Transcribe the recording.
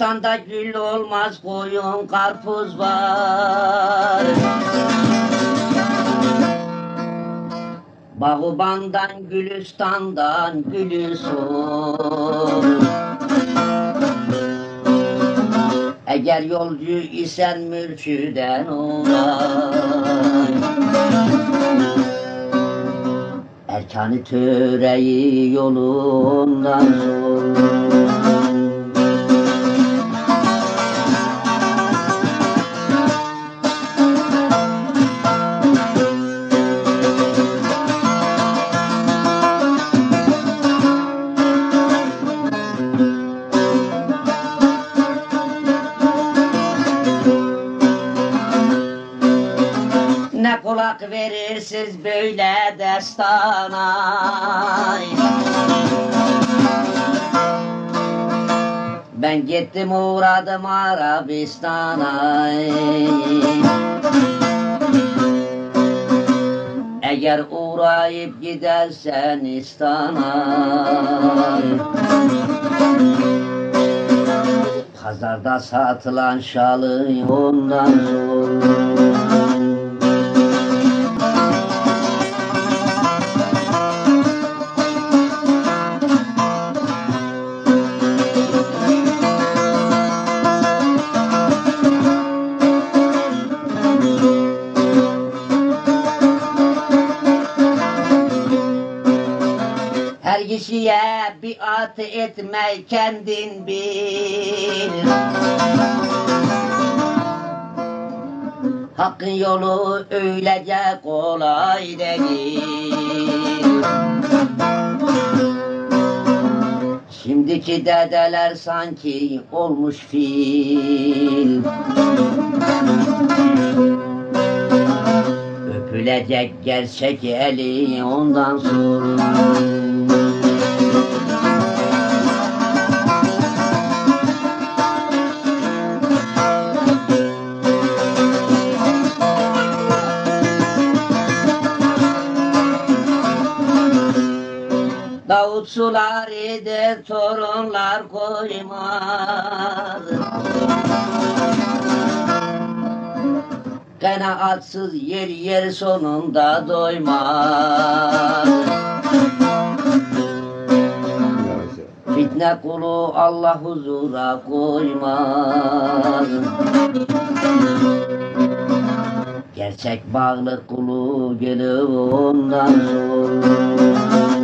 kiraz, koyun, karpuz var. Bağbandan, Gülistan'dan Gülisun. Eğer yolcu isen mürşüden uğray. Erkanı töreyi yolundan sor. Ne kulak verirsiniz böyle destana? Ben gittim uğradım Arabistan'a. Eğer uğrayıp gidersen İstan'a. Pazarda satılan şalı ondan zor Her kişiye biat etme kendin bil. Hakkın yolu öylece kolay değil. Şimdiki dedeler sanki olmuş fil. Öpülecek gerçek eli ondan sonra Davut sular eder torunlar koymaz. Kanaatsız yer yer sonunda doymaz Fitne kulu Allah huzura koymaz. Gerçek bağlı kulu gelir ondan sonra